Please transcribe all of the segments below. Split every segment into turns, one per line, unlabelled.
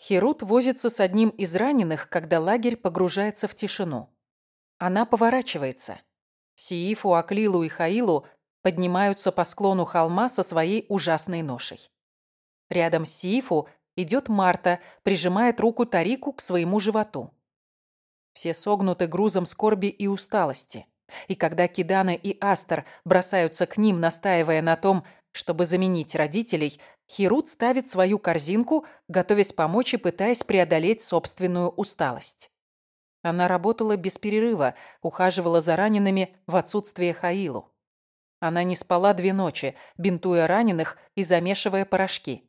Херут возится с одним из раненых, когда лагерь погружается в тишину. Она поворачивается. Сиифу, Аклилу и Хаилу поднимаются по склону холма со своей ужасной ношей. Рядом с Сиифу идет Марта, прижимает руку Тарику к своему животу. Все согнуты грузом скорби и усталости. И когда Кидана и Астер бросаются к ним, настаивая на том, чтобы заменить родителей, Хирут ставит свою корзинку, готовясь помочь и пытаясь преодолеть собственную усталость. Она работала без перерыва, ухаживала за ранеными в отсутствие Хаилу. Она не спала две ночи, бинтуя раненых и замешивая порошки.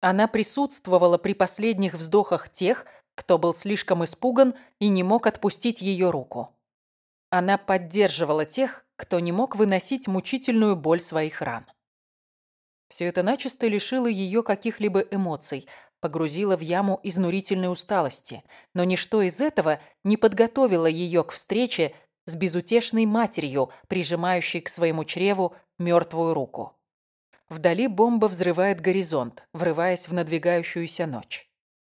Она присутствовала при последних вздохах тех, кто был слишком испуган и не мог отпустить ее руку. Она поддерживала тех, кто не мог выносить мучительную боль своих ран. Все это начисто лишило ее каких-либо эмоций, погрузило в яму изнурительной усталости, но ничто из этого не подготовило ее к встрече с безутешной матерью, прижимающей к своему чреву мертвую руку. Вдали бомба взрывает горизонт, врываясь в надвигающуюся ночь.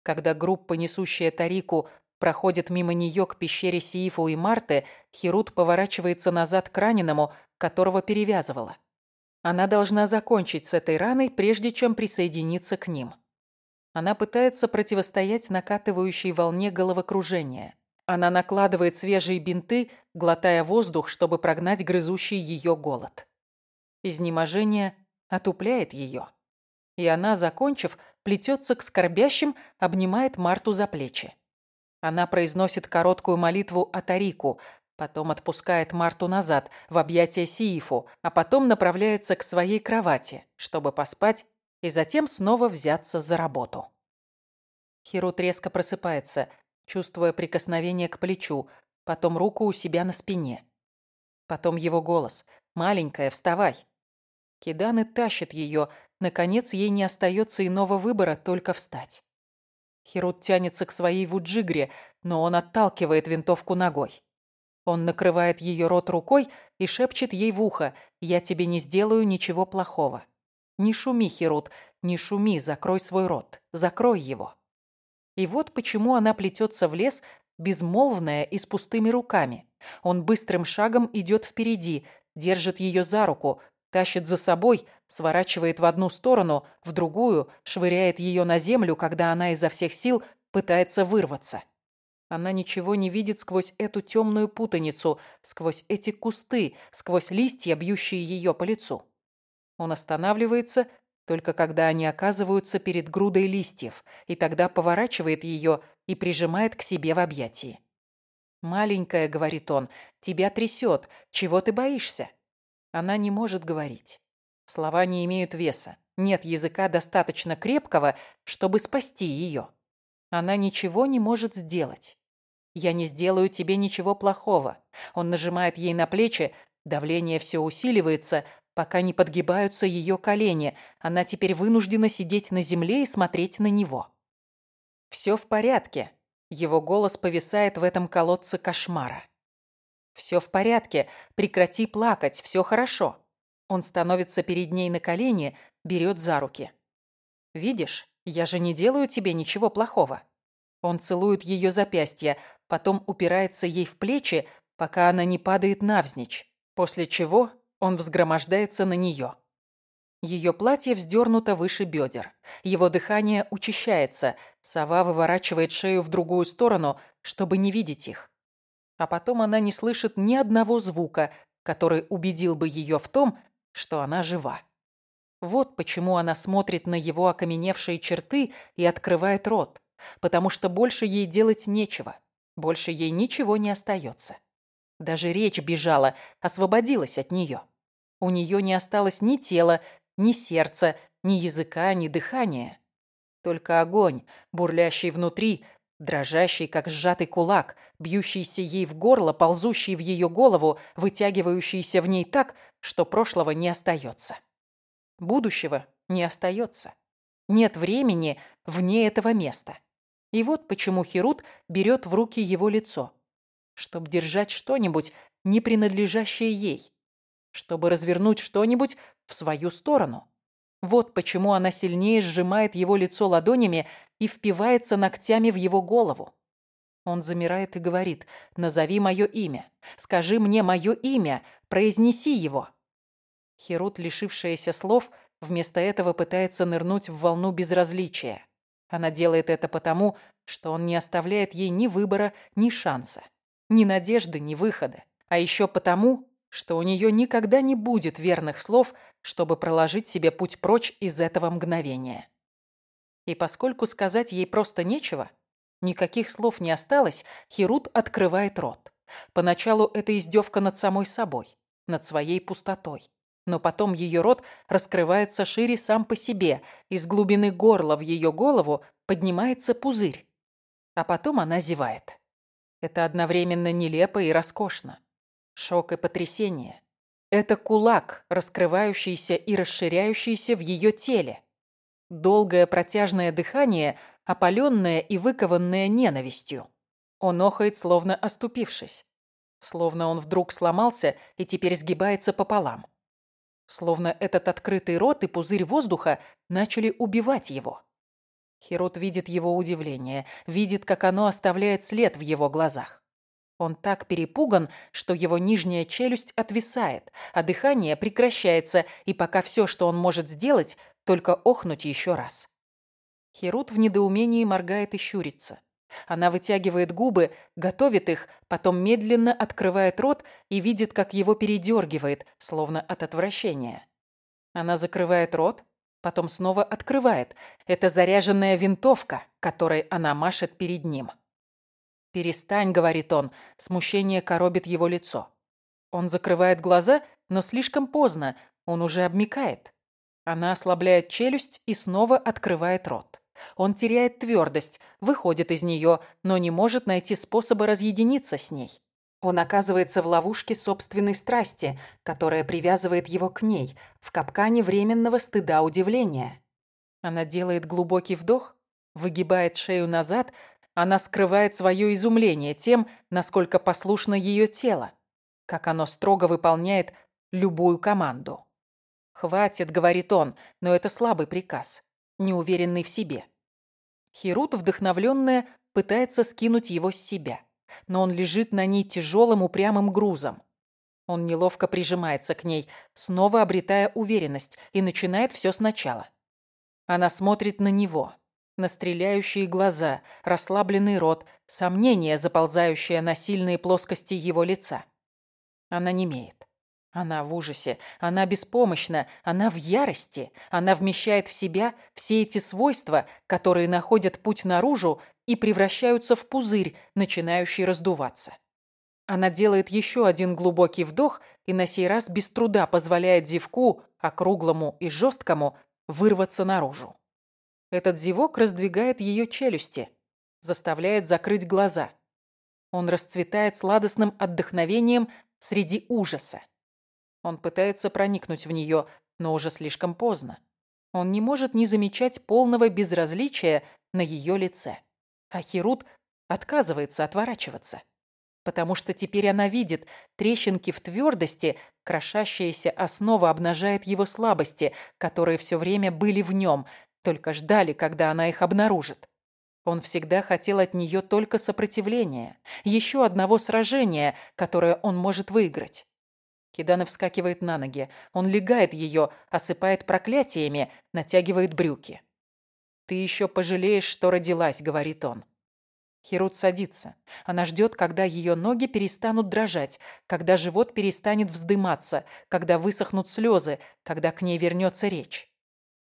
Когда группа, несущая Тарику, проходит мимо нее к пещере Сиифу и Марты, Херут поворачивается назад к раненому, которого перевязывала. Она должна закончить с этой раной, прежде чем присоединиться к ним. Она пытается противостоять накатывающей волне головокружения. Она накладывает свежие бинты, глотая воздух, чтобы прогнать грызущий ее голод. Изнеможение отупляет ее. И она, закончив, плетется к скорбящим, обнимает Марту за плечи. Она произносит короткую молитву Атарику, потом отпускает Марту назад в объятия Сиифу, а потом направляется к своей кровати, чтобы поспать и затем снова взяться за работу. Хирут резко просыпается, чувствуя прикосновение к плечу, потом руку у себя на спине. Потом его голос. «Маленькая, вставай!» Киданы тащит ее. Наконец, ей не остается иного выбора, только встать. Хирут тянется к своей вуджигре, но он отталкивает винтовку ногой. Он накрывает ее рот рукой и шепчет ей в ухо «Я тебе не сделаю ничего плохого». «Не шуми, Хирут, не шуми, закрой свой рот, закрой его». И вот почему она плетется в лес, безмолвная и с пустыми руками. Он быстрым шагом идет впереди, держит ее за руку, тащит за собой, сворачивает в одну сторону, в другую, швыряет ее на землю, когда она изо всех сил пытается вырваться. Она ничего не видит сквозь эту темную путаницу, сквозь эти кусты, сквозь листья, бьющие ее по лицу. Он останавливается, только когда они оказываются перед грудой листьев, и тогда поворачивает ее и прижимает к себе в объятии. «Маленькая», — говорит он, — «тебя трясет. Чего ты боишься?» Она не может говорить. Слова не имеют веса. Нет языка достаточно крепкого, чтобы спасти ее. Она ничего не может сделать. «Я не сделаю тебе ничего плохого». Он нажимает ей на плечи, давление все усиливается, пока не подгибаются ее колени. Она теперь вынуждена сидеть на земле и смотреть на него. «Все в порядке». Его голос повисает в этом колодце кошмара. «Все в порядке. Прекрати плакать. Все хорошо». Он становится перед ней на колени, берет за руки. «Видишь, я же не делаю тебе ничего плохого». Он целует ее запястье, потом упирается ей в плечи, пока она не падает навзничь, после чего он взгромождается на нее. Ее платье вздернуто выше бедер. Его дыхание учащается. Сова выворачивает шею в другую сторону, чтобы не видеть их а потом она не слышит ни одного звука, который убедил бы ее в том, что она жива. Вот почему она смотрит на его окаменевшие черты и открывает рот, потому что больше ей делать нечего, больше ей ничего не остается. Даже речь бежала, освободилась от нее. У нее не осталось ни тела, ни сердца, ни языка, ни дыхания. Только огонь, бурлящий внутри, дрожащий, как сжатый кулак, бьющийся ей в горло, ползущий в ее голову, вытягивающийся в ней так, что прошлого не остается. Будущего не остается. Нет времени вне этого места. И вот почему Херут берет в руки его лицо. Чтобы держать что-нибудь, не принадлежащее ей. Чтобы развернуть что-нибудь в свою сторону. Вот почему она сильнее сжимает его лицо ладонями и впивается ногтями в его голову. Он замирает и говорит «Назови мое имя. Скажи мне мое имя. Произнеси его». Херут, лишившаяся слов, вместо этого пытается нырнуть в волну безразличия. Она делает это потому, что он не оставляет ей ни выбора, ни шанса, ни надежды, ни выхода. А еще потому, что у нее никогда не будет верных слов, чтобы проложить себе путь прочь из этого мгновения. И поскольку сказать ей просто нечего, никаких слов не осталось, Херут открывает рот. Поначалу это издевка над самой собой, над своей пустотой. Но потом ее рот раскрывается шире сам по себе, из глубины горла в ее голову поднимается пузырь. А потом она зевает. Это одновременно нелепо и роскошно. Шок и потрясение. Это кулак, раскрывающийся и расширяющийся в ее теле. Долгое протяжное дыхание, опаленное и выкованное ненавистью. Он охает, словно оступившись. Словно он вдруг сломался и теперь сгибается пополам. Словно этот открытый рот и пузырь воздуха начали убивать его. Херот видит его удивление, видит, как оно оставляет след в его глазах. Он так перепуган, что его нижняя челюсть отвисает, а дыхание прекращается, и пока все, что он может сделать, только охнуть еще раз. Херут в недоумении моргает и щурится. Она вытягивает губы, готовит их, потом медленно открывает рот и видит, как его передергивает, словно от отвращения. Она закрывает рот, потом снова открывает. Это заряженная винтовка, которой она машет перед ним. «Перестань», — говорит он. Смущение коробит его лицо. Он закрывает глаза, но слишком поздно. Он уже обмикает. Она ослабляет челюсть и снова открывает рот. Он теряет твердость, выходит из нее, но не может найти способа разъединиться с ней. Он оказывается в ловушке собственной страсти, которая привязывает его к ней, в капкане временного стыда удивления. Она делает глубокий вдох, выгибает шею назад, она скрывает свое изумление тем, насколько послушно ее тело, как оно строго выполняет любую команду. «Хватит», — говорит он, но это слабый приказ, неуверенный в себе. Херут, вдохновленная, пытается скинуть его с себя, но он лежит на ней тяжелым упрямым грузом. Он неловко прижимается к ней, снова обретая уверенность, и начинает все сначала. Она смотрит на него, на стреляющие глаза, расслабленный рот, сомнение, заползающее на сильные плоскости его лица. Она не имеет. Она в ужасе, она беспомощна, она в ярости, она вмещает в себя все эти свойства, которые находят путь наружу и превращаются в пузырь, начинающий раздуваться. Она делает еще один глубокий вдох и на сей раз без труда позволяет зевку, округлому и жесткому, вырваться наружу. Этот зевок раздвигает ее челюсти, заставляет закрыть глаза. Он расцветает сладостным отдохновением среди ужаса. Он пытается проникнуть в нее, но уже слишком поздно. Он не может не замечать полного безразличия на ее лице. А Херут отказывается отворачиваться. Потому что теперь она видит трещинки в твердости, крошащаяся основа обнажает его слабости, которые все время были в нем, только ждали, когда она их обнаружит. Он всегда хотел от нее только сопротивления, еще одного сражения, которое он может выиграть. Кидана вскакивает на ноги. Он легает ее, осыпает проклятиями, натягивает брюки. «Ты еще пожалеешь, что родилась», — говорит он. Херут садится. Она ждет, когда ее ноги перестанут дрожать, когда живот перестанет вздыматься, когда высохнут слезы, когда к ней вернется речь.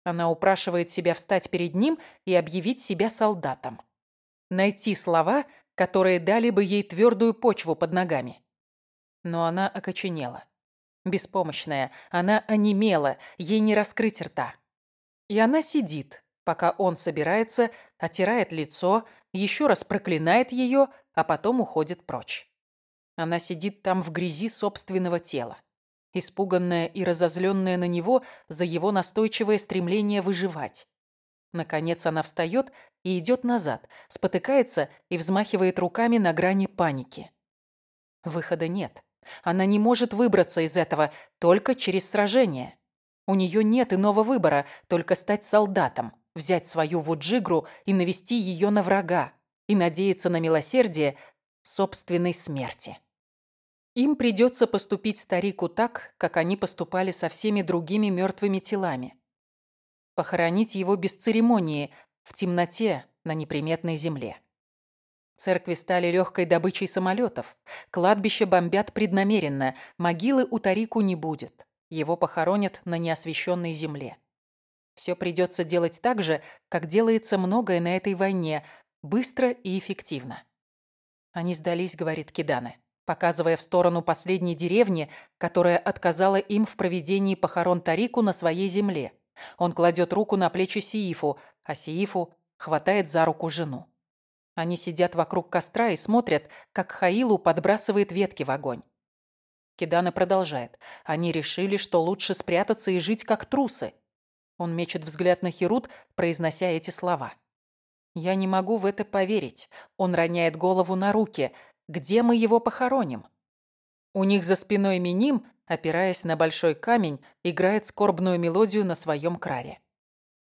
Она упрашивает себя встать перед ним и объявить себя солдатом. Найти слова, которые дали бы ей твердую почву под ногами. Но она окоченела. Беспомощная, она онемела, ей не раскрыть рта. И она сидит, пока он собирается, отирает лицо, еще раз проклинает ее, а потом уходит прочь. Она сидит там в грязи собственного тела испуганная и разозленная на него за его настойчивое стремление выживать. Наконец она встает и идет назад, спотыкается и взмахивает руками на грани паники. Выхода нет. Она не может выбраться из этого только через сражение. У нее нет иного выбора, только стать солдатом, взять свою вуджигру и навести ее на врага, и надеяться на милосердие собственной смерти. Им придется поступить старику так, как они поступали со всеми другими мертвыми телами. Похоронить его без церемонии, в темноте, на неприметной земле. Церкви стали легкой добычей самолетов. Кладбище бомбят преднамеренно. Могилы у Тарику не будет. Его похоронят на неосвещенной земле. Все придется делать так же, как делается многое на этой войне, быстро и эффективно. Они сдались, говорит Кидане показывая в сторону последней деревни, которая отказала им в проведении похорон Тарику на своей земле. Он кладет руку на плечи Сиифу, а Сиифу хватает за руку жену. Они сидят вокруг костра и смотрят, как Хаилу подбрасывает ветки в огонь. Кидана продолжает. Они решили, что лучше спрятаться и жить как трусы. Он мечет взгляд на Херут, произнося эти слова. «Я не могу в это поверить». Он роняет голову на руки. Где мы его похороним? У них за спиной Миним, опираясь на большой камень, играет скорбную мелодию на своем краре.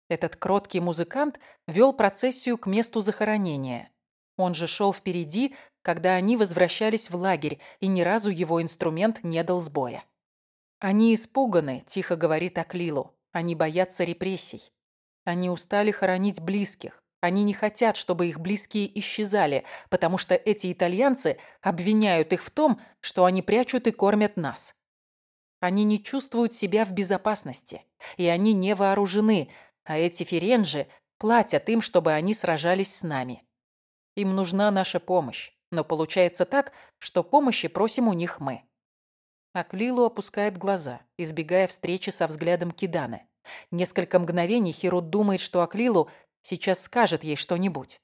Этот кроткий музыкант вел процессию к месту захоронения. Он же шел впереди, когда они возвращались в лагерь, и ни разу его инструмент не дал сбоя. «Они испуганы», – тихо говорит Аклилу. «Они боятся репрессий. Они устали хоронить близких. Они не хотят, чтобы их близкие исчезали, потому что эти итальянцы обвиняют их в том, что они прячут и кормят нас. Они не чувствуют себя в безопасности, и они не вооружены, а эти ференжи платят им, чтобы они сражались с нами. Им нужна наша помощь, но получается так, что помощи просим у них мы. Аклилу опускает глаза, избегая встречи со взглядом Киданы. Несколько мгновений Хирут думает, что Аклилу сейчас скажет ей что-нибудь.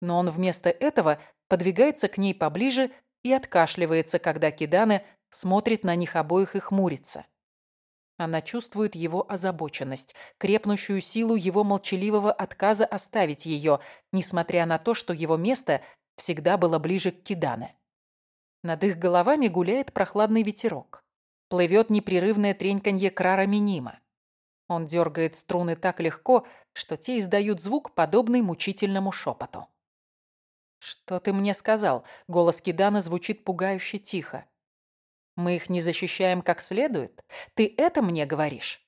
Но он вместо этого подвигается к ней поближе и откашливается, когда Кидане смотрит на них обоих и хмурится. Она чувствует его озабоченность, крепнущую силу его молчаливого отказа оставить ее, несмотря на то, что его место всегда было ближе к Кидане. Над их головами гуляет прохладный ветерок. Плывет непрерывное треньканье крара минима. Он дергает струны так легко, что те издают звук, подобный мучительному шепоту. «Что ты мне сказал?» — голос Кидана звучит пугающе тихо. «Мы их не защищаем как следует? Ты это мне говоришь?»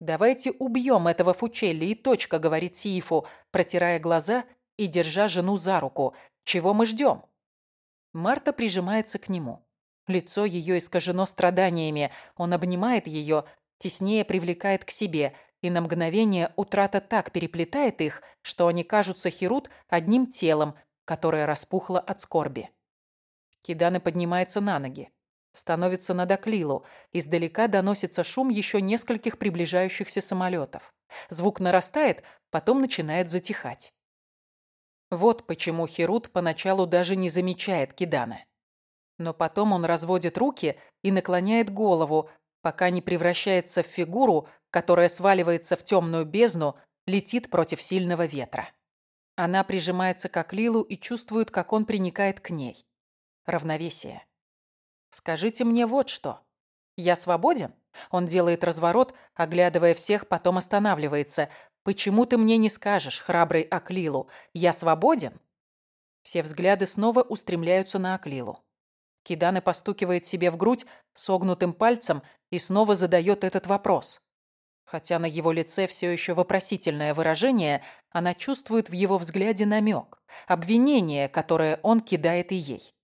«Давайте убьем этого Фучелли и точка», — говорит Сиифу, протирая глаза и держа жену за руку. «Чего мы ждем?» Марта прижимается к нему. Лицо ее искажено страданиями. Он обнимает ее, теснее привлекает к себе, и на мгновение утрата так переплетает их, что они кажутся Херут одним телом, которое распухло от скорби. Киданы поднимается на ноги. Становится над Аклилу. Издалека доносится шум еще нескольких приближающихся самолетов. Звук нарастает, потом начинает затихать. Вот почему Херут поначалу даже не замечает Кидана. Но потом он разводит руки и наклоняет голову, пока не превращается в фигуру, которая сваливается в темную бездну, летит против сильного ветра. Она прижимается к Аклилу и чувствует, как он приникает к ней. Равновесие. «Скажите мне вот что. Я свободен?» Он делает разворот, оглядывая всех, потом останавливается. «Почему ты мне не скажешь, храбрый Аклилу? Я свободен?» Все взгляды снова устремляются на Аклилу. Киданы постукивает себе в грудь согнутым пальцем и снова задает этот вопрос. Хотя на его лице все еще вопросительное выражение, она чувствует в его взгляде намек, обвинение, которое он кидает и ей.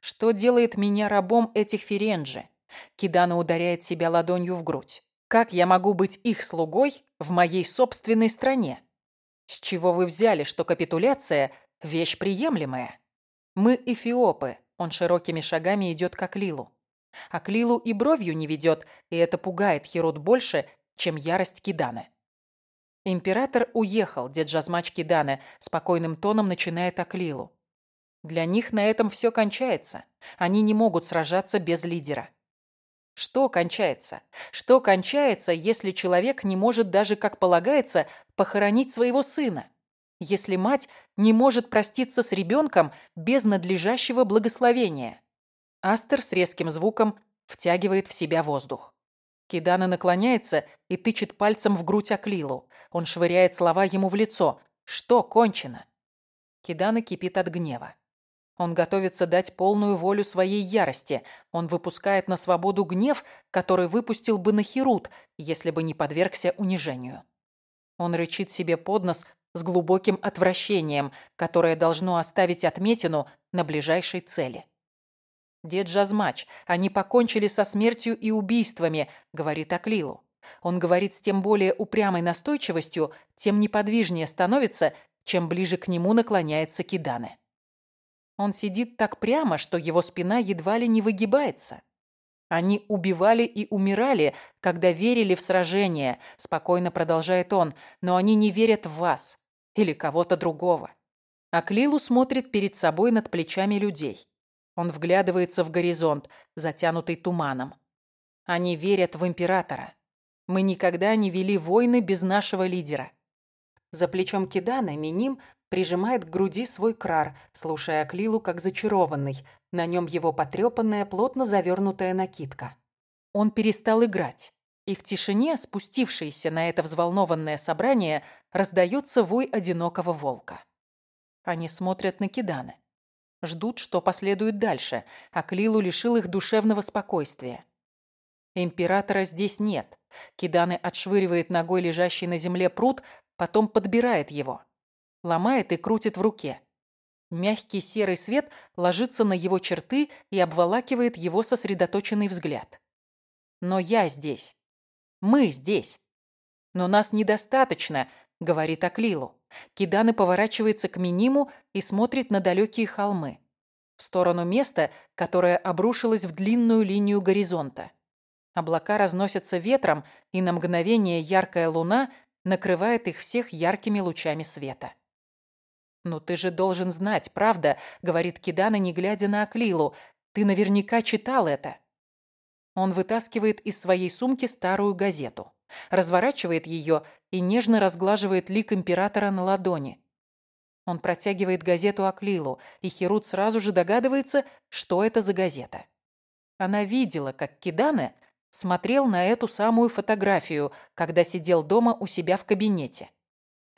Что делает меня рабом этих ференджи? Кидана ударяет себя ладонью в грудь. Как я могу быть их слугой в моей собственной стране? С чего вы взяли, что капитуляция – вещь приемлемая? Мы эфиопы, он широкими шагами идет к Аклилу. Аклилу и бровью не ведет, и это пугает Херод больше, чем ярость Киданы. Император уехал, дед Жазмач Киданы спокойным тоном начинает Аклилу. Для них на этом все кончается. Они не могут сражаться без лидера. Что кончается? Что кончается, если человек не может даже, как полагается, похоронить своего сына? если мать не может проститься с ребенком без надлежащего благословения. Астер с резким звуком втягивает в себя воздух. Кидана наклоняется и тычет пальцем в грудь Аклилу. Он швыряет слова ему в лицо. «Что кончено?» Кидана кипит от гнева. Он готовится дать полную волю своей ярости. Он выпускает на свободу гнев, который выпустил бы на Херут, если бы не подвергся унижению. Он рычит себе под нос с глубоким отвращением, которое должно оставить отметину на ближайшей цели. «Дед Жазмач, они покончили со смертью и убийствами», — говорит Аклилу. Он говорит с тем более упрямой настойчивостью, тем неподвижнее становится, чем ближе к нему наклоняется Киданы. Он сидит так прямо, что его спина едва ли не выгибается. Они убивали и умирали, когда верили в сражение, спокойно продолжает он, но они не верят в вас или кого-то другого. Аклилу смотрит перед собой над плечами людей. Он вглядывается в горизонт, затянутый туманом. Они верят в императора. Мы никогда не вели войны без нашего лидера. За плечом Кидана Миним прижимает к груди свой крар, слушая Аклилу как зачарованный. На нем его потрепанная, плотно завернутая накидка. Он перестал играть. И в тишине, спустившейся на это взволнованное собрание, раздается вой одинокого волка. Они смотрят на Киданы. Ждут, что последует дальше, а Клилу лишил их душевного спокойствия. Императора здесь нет. Киданы отшвыривает ногой лежащий на земле пруд, потом подбирает его. Ломает и крутит в руке. Мягкий серый свет ложится на его черты и обволакивает его сосредоточенный взгляд. Но я здесь. Мы здесь. Но нас недостаточно, говорит Аклилу. Киданы поворачивается к Миниму и смотрит на далекие холмы. В сторону места, которое обрушилось в длинную линию горизонта. Облака разносятся ветром, и на мгновение яркая луна накрывает их всех яркими лучами света. «Ну ты же должен знать, правда?» — говорит Кидана, не глядя на Аклилу. «Ты наверняка читал это». Он вытаскивает из своей сумки старую газету, разворачивает ее и нежно разглаживает лик императора на ладони. Он протягивает газету Аклилу, и Херут сразу же догадывается, что это за газета. Она видела, как Кидане смотрел на эту самую фотографию, когда сидел дома у себя в кабинете.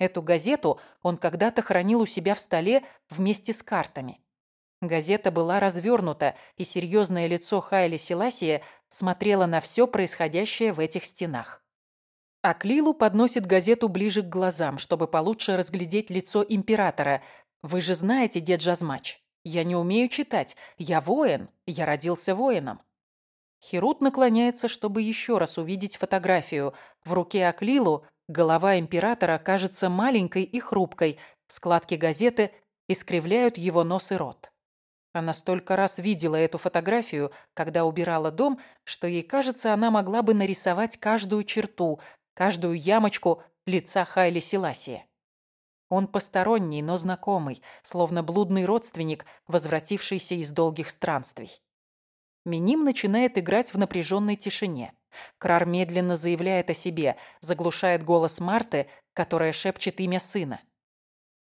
Эту газету он когда-то хранил у себя в столе вместе с картами. Газета была развернута, и серьезное лицо Хайли Селасия смотрело на все происходящее в этих стенах. Аклилу подносит газету ближе к глазам, чтобы получше разглядеть лицо императора. «Вы же знаете, дед Жазмач, я не умею читать. Я воин, я родился воином». Херут наклоняется, чтобы еще раз увидеть фотографию. В руке Аклилу голова императора кажется маленькой и хрупкой. Складки газеты искривляют его нос и рот. Она столько раз видела эту фотографию, когда убирала дом, что ей кажется, она могла бы нарисовать каждую черту, каждую ямочку лица Хайли Селасия. Он посторонний, но знакомый, словно блудный родственник, возвратившийся из долгих странствий. Миним начинает играть в напряженной тишине. Крар медленно заявляет о себе, заглушает голос Марты, которая шепчет имя сына.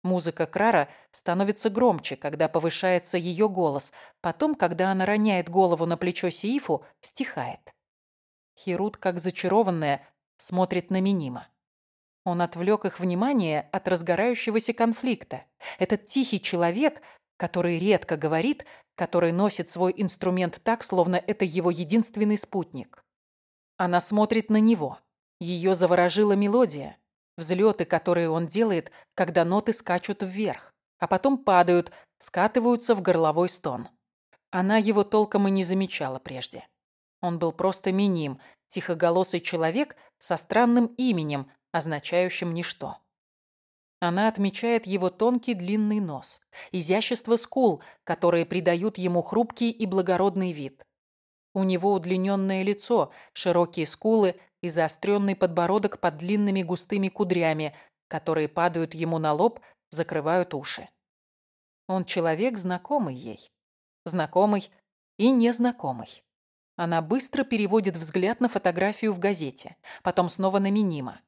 Музыка Крара становится громче, когда повышается ее голос, потом, когда она роняет голову на плечо Сиифу, стихает. Херут, как зачарованная, смотрит на Минима. Он отвлек их внимание от разгорающегося конфликта. Этот тихий человек, который редко говорит, который носит свой инструмент так, словно это его единственный спутник. Она смотрит на него. Ее заворожила мелодия. Взлеты, которые он делает, когда ноты скачут вверх, а потом падают, скатываются в горловой стон. Она его толком и не замечала прежде. Он был просто миним, тихоголосый человек со странным именем, означающим ничто. Она отмечает его тонкий длинный нос, изящество скул, которые придают ему хрупкий и благородный вид. У него удлиненное лицо, широкие скулы и заостренный подбородок под длинными густыми кудрями, которые падают ему на лоб, закрывают уши. Он человек, знакомый ей. Знакомый и незнакомый. Она быстро переводит взгляд на фотографию в газете, потом снова на Минима.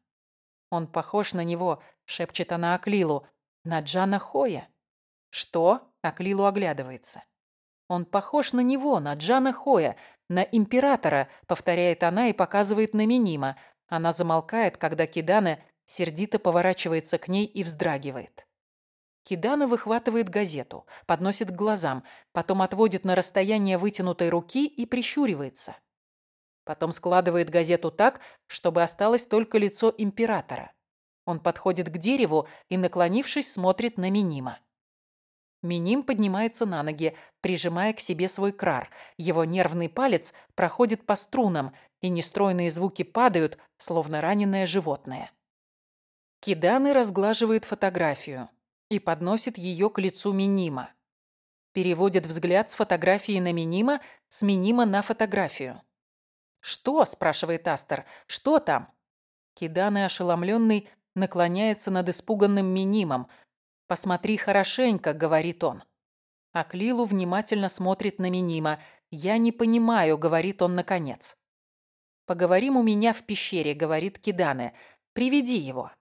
«Он похож на него», — шепчет она Аклилу, — «на Джана Хоя». «Что?» — Аклилу оглядывается. Он похож на него, на Джана Хоя, на императора, повторяет она и показывает на Минима. Она замолкает, когда Кидана сердито поворачивается к ней и вздрагивает. Кидана выхватывает газету, подносит к глазам, потом отводит на расстояние вытянутой руки и прищуривается. Потом складывает газету так, чтобы осталось только лицо императора. Он подходит к дереву и, наклонившись, смотрит на Минима. Миним поднимается на ноги, прижимая к себе свой крар. Его нервный палец проходит по струнам, и нестройные звуки падают, словно раненое животное. Киданы разглаживает фотографию и подносит ее к лицу Минима. Переводит взгляд с фотографии на Минима, с Минима на фотографию. «Что?» – спрашивает Астер. «Что там?» Киданы, ошеломленный, наклоняется над испуганным Минимом – «Посмотри хорошенько», — говорит он. А Клилу внимательно смотрит на Минима. «Я не понимаю», — говорит он наконец. «Поговорим у меня в пещере», — говорит Кидане. «Приведи его».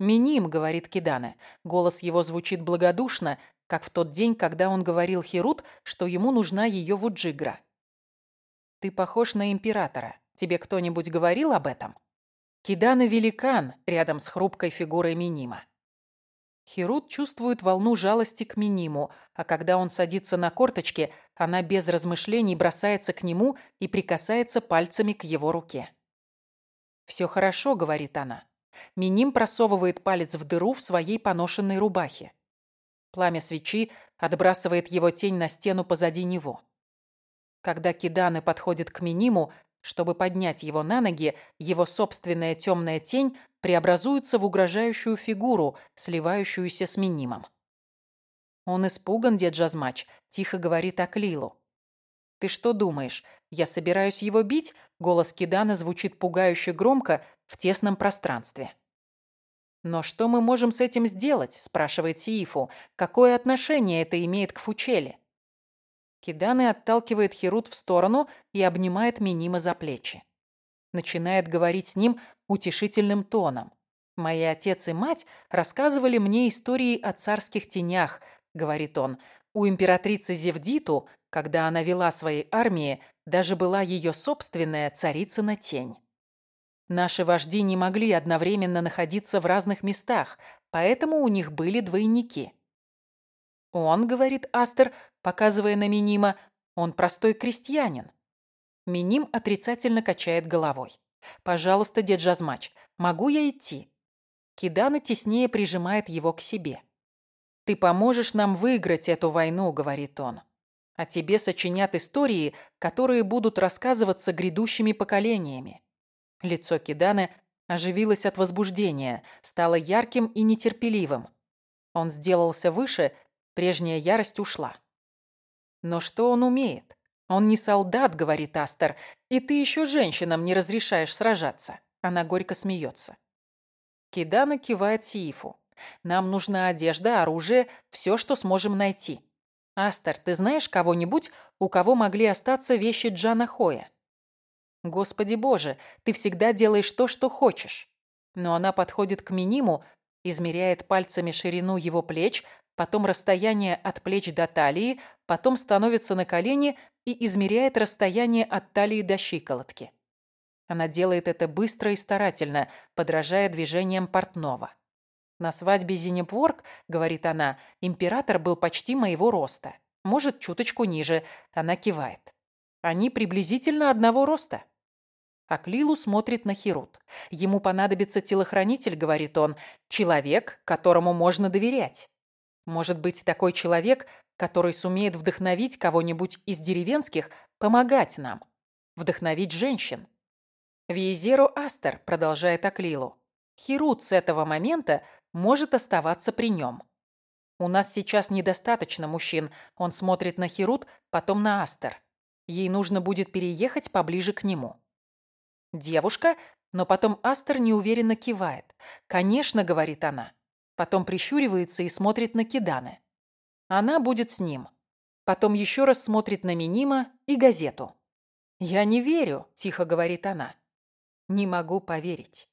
«Миним», — говорит Кидане. Голос его звучит благодушно, как в тот день, когда он говорил Херут, что ему нужна ее вуджигра. «Ты похож на императора. Тебе кто-нибудь говорил об этом?» Кидана великан рядом с хрупкой фигурой Минима. Херут чувствует волну жалости к Миниму, а когда он садится на корточки, она без размышлений бросается к нему и прикасается пальцами к его руке. «Все хорошо», — говорит она. Миним просовывает палец в дыру в своей поношенной рубахе. Пламя свечи отбрасывает его тень на стену позади него. Когда Киданы подходит к Миниму, чтобы поднять его на ноги, его собственная темная тень преобразуется в угрожающую фигуру, сливающуюся с Минимом. Он испуган, дед Жазмач, тихо говорит Аклилу. «Ты что думаешь, я собираюсь его бить?» Голос Кидана звучит пугающе громко в тесном пространстве. «Но что мы можем с этим сделать?» – спрашивает Сиифу. «Какое отношение это имеет к Фучели?» Киданы отталкивает Херут в сторону и обнимает Минима за плечи. Начинает говорить с ним утешительным тоном. «Мои отец и мать рассказывали мне истории о царских тенях», — говорит он. «У императрицы Зевдиту, когда она вела свои армии, даже была ее собственная царицына тень. Наши вожди не могли одновременно находиться в разных местах, поэтому у них были двойники». «Он, — говорит Астер, показывая на Минима, — он простой крестьянин». Миним отрицательно качает головой. «Пожалуйста, дед Жазмач, могу я идти?» Кидана теснее прижимает его к себе. «Ты поможешь нам выиграть эту войну», — говорит он. «А тебе сочинят истории, которые будут рассказываться грядущими поколениями». Лицо Киданы оживилось от возбуждения, стало ярким и нетерпеливым. Он сделался выше, прежняя ярость ушла. Но что он умеет? «Он не солдат», — говорит Астер, «и ты еще женщинам не разрешаешь сражаться». Она горько смеется. Кидана кивает Сиифу. «Нам нужна одежда, оружие, все, что сможем найти. Астер, ты знаешь кого-нибудь, у кого могли остаться вещи Джана Хоя?» «Господи боже, ты всегда делаешь то, что хочешь». Но она подходит к Миниму, измеряет пальцами ширину его плеч, потом расстояние от плеч до талии, потом становится на колени и измеряет расстояние от талии до щиколотки. Она делает это быстро и старательно, подражая движениям портного. «На свадьбе Зенепворк, — говорит она, — император был почти моего роста. Может, чуточку ниже. Она кивает. Они приблизительно одного роста». Аклилу смотрит на Хирут. «Ему понадобится телохранитель, — говорит он, — человек, которому можно доверять. Может быть, такой человек, который сумеет вдохновить кого-нибудь из деревенских помогать нам, вдохновить женщин. Виезеру Астер, продолжает Аклилу, Хирут с этого момента может оставаться при нем. У нас сейчас недостаточно мужчин. Он смотрит на Хирут, потом на Астер. Ей нужно будет переехать поближе к нему. Девушка, но потом Астер неуверенно кивает. «Конечно», — говорит она. Потом прищуривается и смотрит на Киданы. Она будет с ним. Потом еще раз смотрит на Минима и газету. «Я не верю», – тихо говорит она. «Не могу поверить».